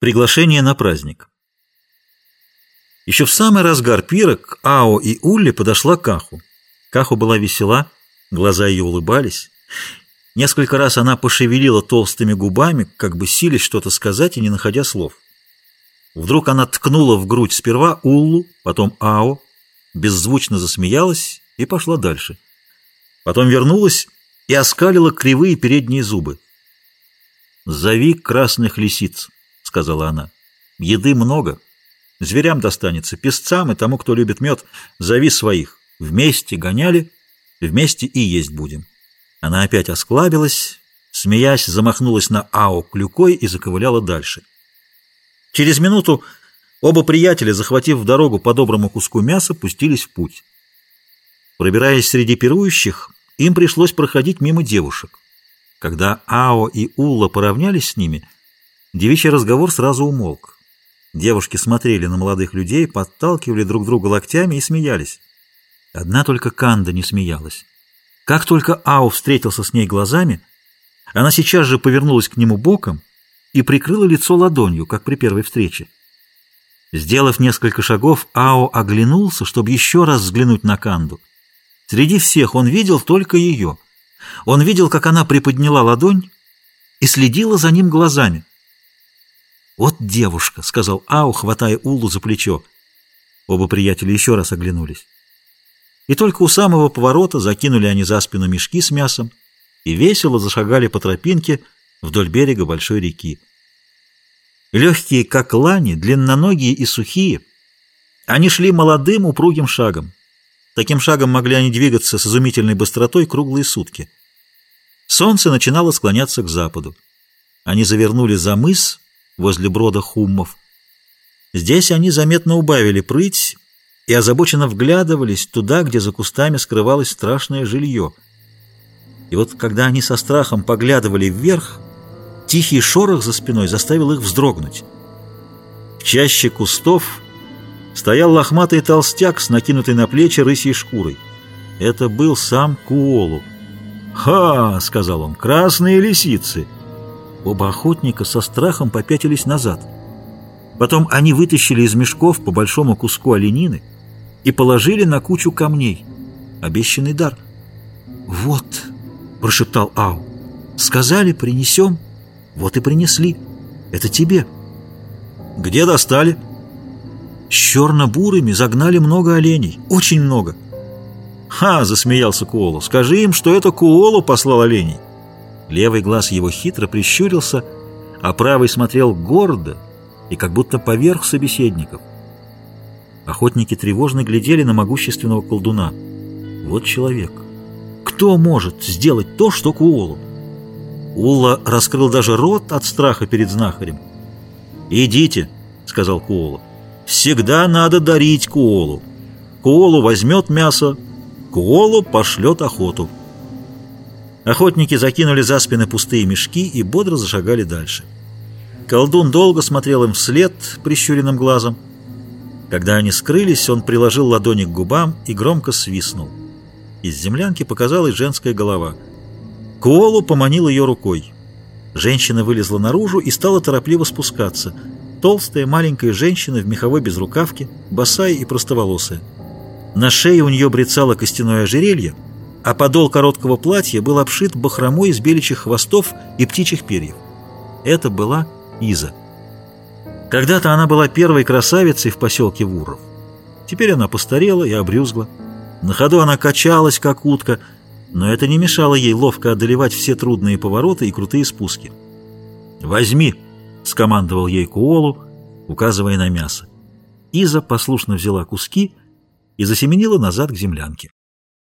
Приглашение на праздник. Еще в самый разгар пира к Ао и Улле подошла Каху. Каху была весела, глаза ее улыбались. Несколько раз она пошевелила толстыми губами, как бы силясь что-то сказать и не находя слов. Вдруг она ткнула в грудь сперва Уллу, потом Ао, беззвучно засмеялась и пошла дальше. Потом вернулась и оскалила кривые передние зубы. «Зови красных лисиц», — сказала она. «Еды много. Зверям достанется, песцам и тому, кто любит мед. Зови своих. Вместе гоняли, вместе и есть будем». Она опять осклабилась, смеясь, замахнулась на Ао клюкой и заковыляла дальше. Через минуту оба приятеля, захватив в дорогу по доброму куску мяса, пустились в путь. Пробираясь среди пирующих, им пришлось проходить мимо девушек. Когда Ао и Улла поравнялись с ними — Девичий разговор сразу умолк. Девушки смотрели на молодых людей, подталкивали друг друга локтями и смеялись. Одна только Канда не смеялась. Как только Ау встретился с ней глазами, она сейчас же повернулась к нему боком и прикрыла лицо ладонью, как при первой встрече. Сделав несколько шагов, Ао оглянулся, чтобы еще раз взглянуть на Канду. Среди всех он видел только ее. Он видел, как она приподняла ладонь и следила за ним глазами. «Вот девушка», — сказал Ау, хватая Улу за плечо. Оба приятеля еще раз оглянулись. И только у самого поворота закинули они за спину мешки с мясом и весело зашагали по тропинке вдоль берега большой реки. Легкие, как лани, длинноногие и сухие, они шли молодым упругим шагом. Таким шагом могли они двигаться с изумительной быстротой круглые сутки. Солнце начинало склоняться к западу. Они завернули за мыс, возле брода хуммов. Здесь они заметно убавили прыть и озабоченно вглядывались туда, где за кустами скрывалось страшное жилье. И вот когда они со страхом поглядывали вверх, тихий шорох за спиной заставил их вздрогнуть. В чаще кустов стоял лохматый толстяк с накинутой на плечи рысьей шкурой. Это был сам Куолу. «Ха!» — сказал он. «Красные лисицы!» Оба охотника со страхом попятились назад. Потом они вытащили из мешков по большому куску оленины и положили на кучу камней. Обещанный дар. «Вот», — прошептал Ау, — «сказали, принесем. Вот и принесли. Это тебе». «Где достали?» «С черно-бурыми загнали много оленей. Очень много». «Ха!» — засмеялся Куолу. «Скажи им, что это Куолу послал оленей». Левый глаз его хитро прищурился, а правый смотрел гордо и как будто поверх собеседников. Охотники тревожно глядели на могущественного колдуна. Вот человек. Кто может сделать то, что Куолу? Улла раскрыл даже рот от страха перед знахарем. «Идите», — сказал Куолу. «Всегда надо дарить Куолу. Куолу возьмет мясо, Куолу пошлет охоту». Охотники закинули за спины пустые мешки и бодро зашагали дальше. Колдун долго смотрел им вслед прищуренным глазом. Когда они скрылись, он приложил ладони к губам и громко свистнул. Из землянки показалась женская голова. Куолу поманил ее рукой. Женщина вылезла наружу и стала торопливо спускаться. Толстая маленькая женщина в меховой безрукавке, босая и простоволосая. На шее у нее брецало костяное ожерелье, а подол короткого платья был обшит бахромой из беличьих хвостов и птичьих перьев. Это была Иза. Когда-то она была первой красавицей в поселке Вуров. Теперь она постарела и обрюзгла. На ходу она качалась, как утка, но это не мешало ей ловко одолевать все трудные повороты и крутые спуски. «Возьми!» — скомандовал ей Куолу, указывая на мясо. Иза послушно взяла куски и засеменила назад к землянке.